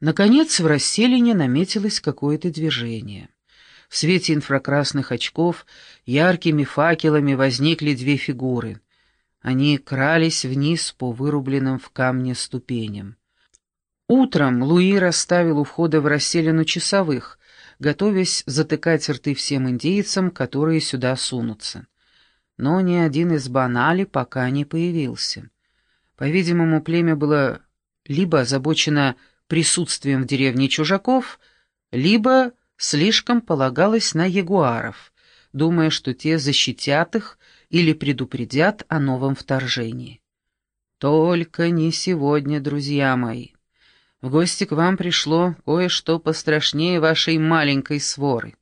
Наконец в расселине наметилось какое-то движение. В свете инфракрасных очков яркими факелами возникли две фигуры. Они крались вниз по вырубленным в камне ступеням. Утром Луи расставил у входа в расселину часовых, готовясь затыкать рты всем индейцам, которые сюда сунутся. Но ни один из банали пока не появился. По-видимому, племя было либо озабочено присутствием в деревне чужаков, либо слишком полагалось на ягуаров, думая, что те защитят их или предупредят о новом вторжении. Только не сегодня, друзья мои. В гости к вам пришло кое-что пострашнее вашей маленькой своры.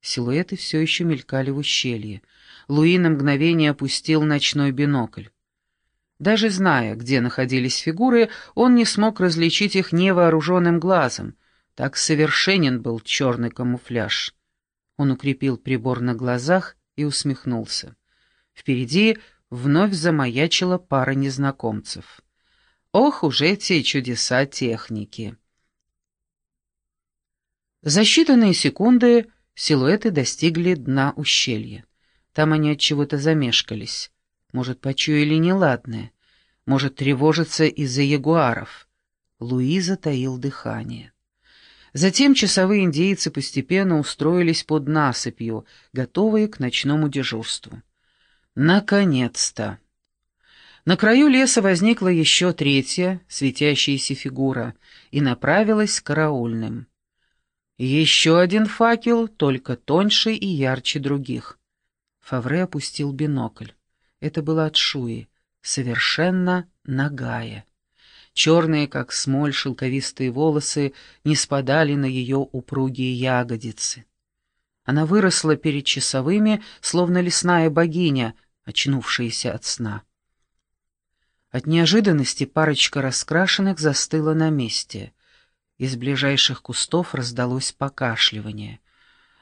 Силуэты все еще мелькали в ущелье. Луи на мгновение опустил ночной бинокль. Даже зная, где находились фигуры, он не смог различить их невооруженным глазом. Так совершенен был черный камуфляж. Он укрепил прибор на глазах и усмехнулся. Впереди вновь замаячила пара незнакомцев. Ох уж эти чудеса техники! За считанные секунды силуэты достигли дна ущелья. Там они от чего-то замешкались. Может, почуяли неладное. Может, тревожиться из-за ягуаров. Луиза таил дыхание. Затем часовые индейцы постепенно устроились под насыпью, готовые к ночному дежурству. Наконец-то! На краю леса возникла еще третья, светящаяся фигура, и направилась к караульным. Еще один факел, только тоньше и ярче других. Фавре опустил бинокль. Это было от Шуи, совершенно нагая. Черные, как смоль, шелковистые волосы не спадали на ее упругие ягодицы. Она выросла перед часовыми, словно лесная богиня, очнувшаяся от сна. От неожиданности парочка раскрашенных застыла на месте. Из ближайших кустов раздалось покашливание.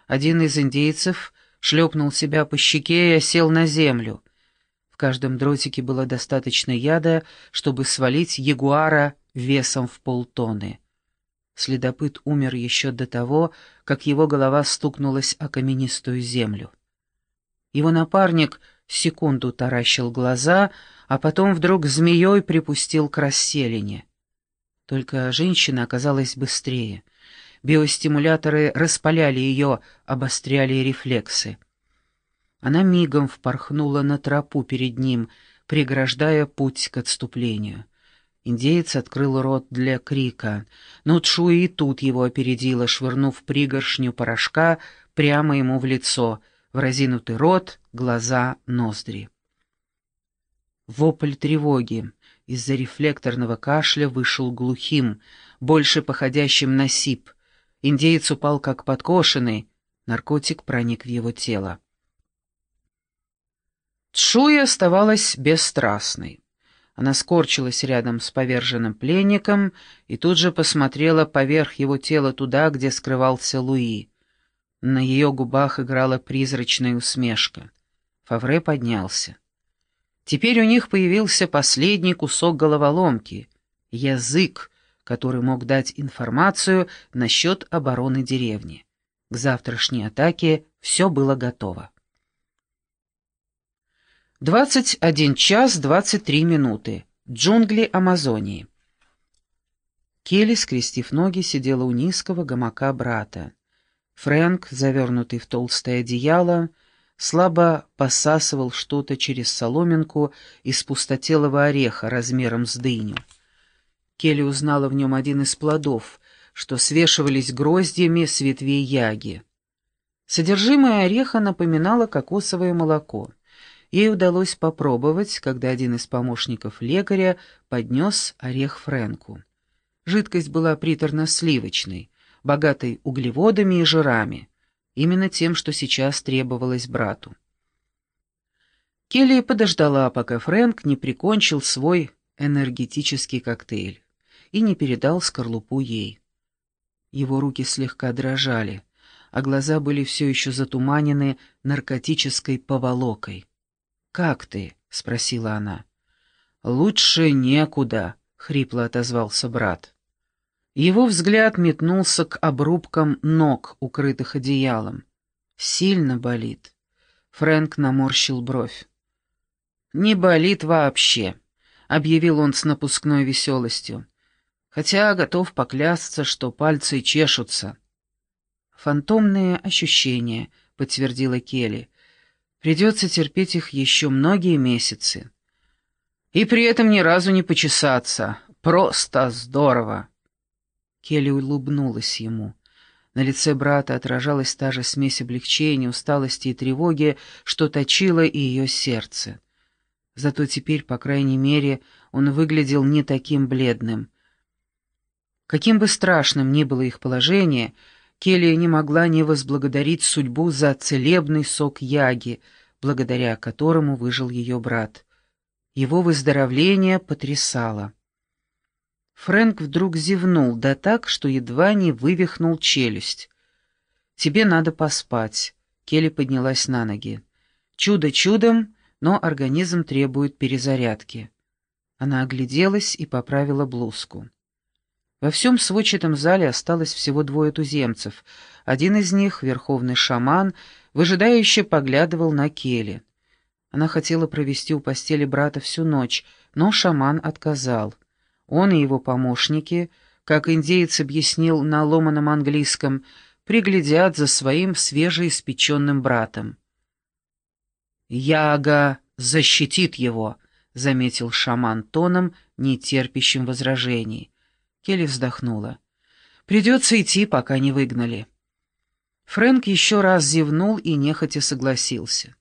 Один из индейцев шлепнул себя по щеке и осел на землю. Каждом дротике было достаточно яда, чтобы свалить ягуара весом в полтонны. Следопыт умер еще до того, как его голова стукнулась о каменистую землю. Его напарник секунду таращил глаза, а потом вдруг змеей припустил к расселине. Только женщина оказалась быстрее. Биостимуляторы распаляли ее, обостряли рефлексы. Она мигом впорхнула на тропу перед ним, преграждая путь к отступлению. Индеец открыл рот для крика, но Чуи и тут его опередила, швырнув пригоршню порошка прямо ему в лицо, в разинутый рот, глаза, ноздри. Вопль тревоги из-за рефлекторного кашля вышел глухим, больше походящим на сип. Индеец упал как подкошенный, наркотик проник в его тело. Тшуя оставалась бесстрастной. Она скорчилась рядом с поверженным пленником и тут же посмотрела поверх его тела туда, где скрывался Луи. На ее губах играла призрачная усмешка. Фавре поднялся. Теперь у них появился последний кусок головоломки — язык, который мог дать информацию насчет обороны деревни. К завтрашней атаке все было готово. 21 час 23 минуты. Джунгли Амазонии. Келли, скрестив ноги, сидела у низкого гамака брата. Фрэнк, завернутый в толстое одеяло, слабо посасывал что-то через соломинку из пустотелого ореха размером с дыню. Келли узнала в нем один из плодов, что свешивались гроздьями с ветвей яги. Содержимое ореха напоминало кокосовое молоко. Ей удалось попробовать, когда один из помощников лекаря поднес орех Фрэнку. Жидкость была приторно-сливочной, богатой углеводами и жирами именно тем, что сейчас требовалось брату. Келли подождала, пока Фрэнк не прикончил свой энергетический коктейль и не передал скорлупу ей. Его руки слегка дрожали, а глаза были все еще затуманены наркотической поволокой. «Как ты?» — спросила она. «Лучше некуда», — хрипло отозвался брат. Его взгляд метнулся к обрубкам ног, укрытых одеялом. Сильно болит. Фрэнк наморщил бровь. «Не болит вообще», — объявил он с напускной веселостью. «Хотя готов поклясться, что пальцы чешутся». «Фантомные ощущения», — подтвердила Келли. «Придется терпеть их еще многие месяцы». «И при этом ни разу не почесаться. Просто здорово!» Келли улыбнулась ему. На лице брата отражалась та же смесь облегчения, усталости и тревоги, что точило и ее сердце. Зато теперь, по крайней мере, он выглядел не таким бледным. Каким бы страшным ни было их положение, Келли не могла не возблагодарить судьбу за целебный сок яги, благодаря которому выжил ее брат. Его выздоровление потрясало. Фрэнк вдруг зевнул, да так, что едва не вывихнул челюсть. «Тебе надо поспать», — Келли поднялась на ноги. «Чудо чудом, но организм требует перезарядки». Она огляделась и поправила блузку. Во всем сводчатом зале осталось всего двое туземцев. Один из них, верховный шаман, выжидающе поглядывал на Келли. Она хотела провести у постели брата всю ночь, но шаман отказал. Он и его помощники, как индеец объяснил на ломаном английском, приглядят за своим свежеиспеченным братом. «Яга защитит его», — заметил шаман тоном, не терпящим возражений. Келли вздохнула. «Придется идти, пока не выгнали». Фрэнк еще раз зевнул и нехотя согласился.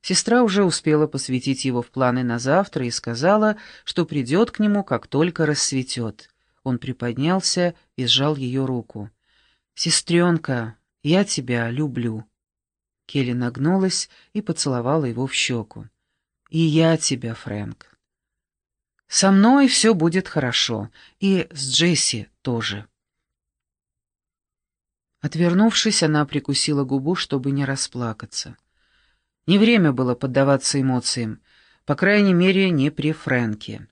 Сестра уже успела посвятить его в планы на завтра и сказала, что придет к нему, как только рассветет. Он приподнялся и сжал ее руку. «Сестренка, я тебя люблю». Келли нагнулась и поцеловала его в щеку. «И я тебя, Фрэнк». «Со мной все будет хорошо, и с Джесси тоже». Отвернувшись, она прикусила губу, чтобы не расплакаться. Не время было поддаваться эмоциям, по крайней мере, не при Фрэнке.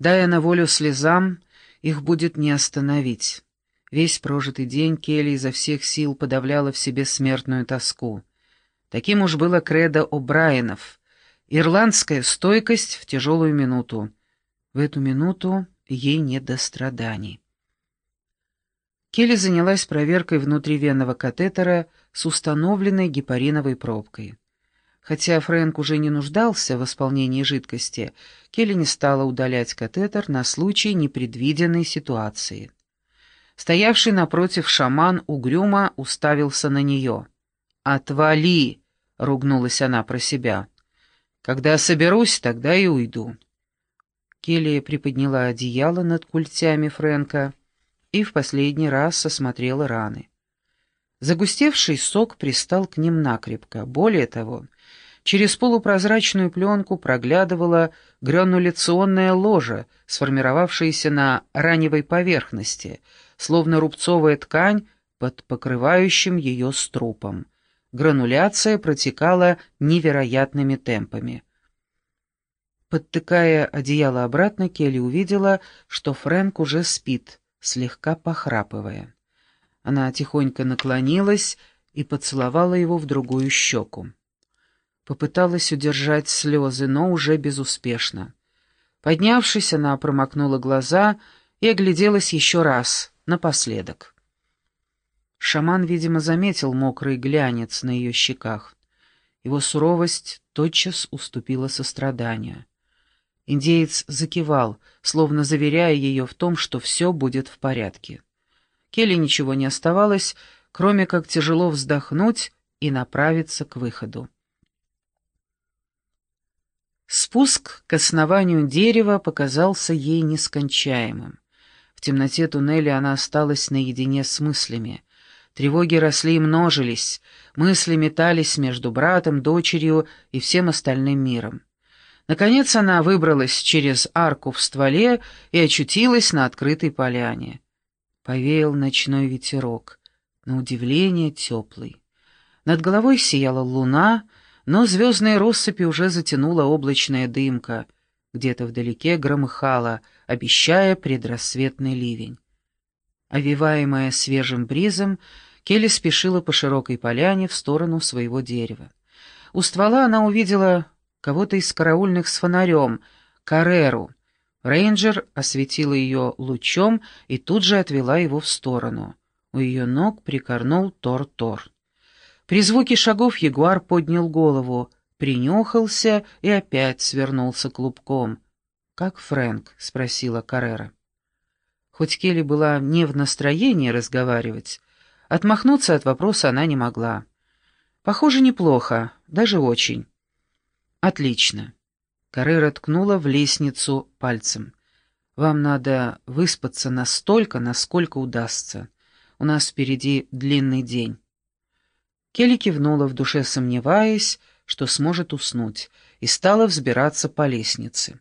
Дая на волю слезам, их будет не остановить. Весь прожитый день Келли изо всех сил подавляла в себе смертную тоску. Таким уж было кредо О'Брайенов. Ирландская стойкость в тяжелую минуту. В эту минуту ей не до страданий. Келли занялась проверкой внутривенного катетера с установленной гепариновой пробкой. Хотя Фрэнк уже не нуждался в исполнении жидкости, Келли не стала удалять катетер на случай непредвиденной ситуации. Стоявший напротив шаман угрюмо уставился на нее. «Отвали!» — ругнулась она про себя. «Когда соберусь, тогда и уйду». Келли приподняла одеяло над культями Фрэнка и в последний раз осмотрела раны. Загустевший сок пристал к ним накрепко. Более того, через полупрозрачную пленку проглядывала грануляционная ложа, сформировавшаяся на раневой поверхности, словно рубцовая ткань под покрывающим ее струпом. Грануляция протекала невероятными темпами. Подтыкая одеяло обратно, Келли увидела, что Фрэнк уже спит, слегка похрапывая. Она тихонько наклонилась и поцеловала его в другую щеку. Попыталась удержать слезы, но уже безуспешно. Поднявшись, она промокнула глаза и огляделась еще раз, напоследок. Шаман, видимо, заметил мокрый глянец на ее щеках. Его суровость тотчас уступила сострадания. Индеец закивал, словно заверяя ее в том, что все будет в порядке. Келли ничего не оставалось, кроме как тяжело вздохнуть и направиться к выходу. Спуск к основанию дерева показался ей нескончаемым. В темноте туннеля она осталась наедине с мыслями. Тревоги росли и множились, мысли метались между братом, дочерью и всем остальным миром. Наконец она выбралась через арку в стволе и очутилась на открытой поляне. Повеял ночной ветерок, на удивление теплый. Над головой сияла луна, но звездные россыпи уже затянула облачная дымка. Где-то вдалеке громыхало, обещая предрассветный ливень. Овиваемая свежим бризом, Келли спешила по широкой поляне в сторону своего дерева. У ствола она увидела кого-то из караульных с фонарем, Кареру. Рейнджер осветила ее лучом и тут же отвела его в сторону. У ее ног прикорнул Тор-Тор. При звуке шагов ягуар поднял голову, принюхался и опять свернулся клубком. «Как Фрэнк?» — спросила Каррера. Хоть Келли была не в настроении разговаривать, отмахнуться от вопроса она не могла. «Похоже, неплохо, даже очень». «Отлично». Каррера ткнула в лестницу пальцем. «Вам надо выспаться настолько, насколько удастся. У нас впереди длинный день». Келли кивнула в душе, сомневаясь, что сможет уснуть, и стала взбираться по лестнице.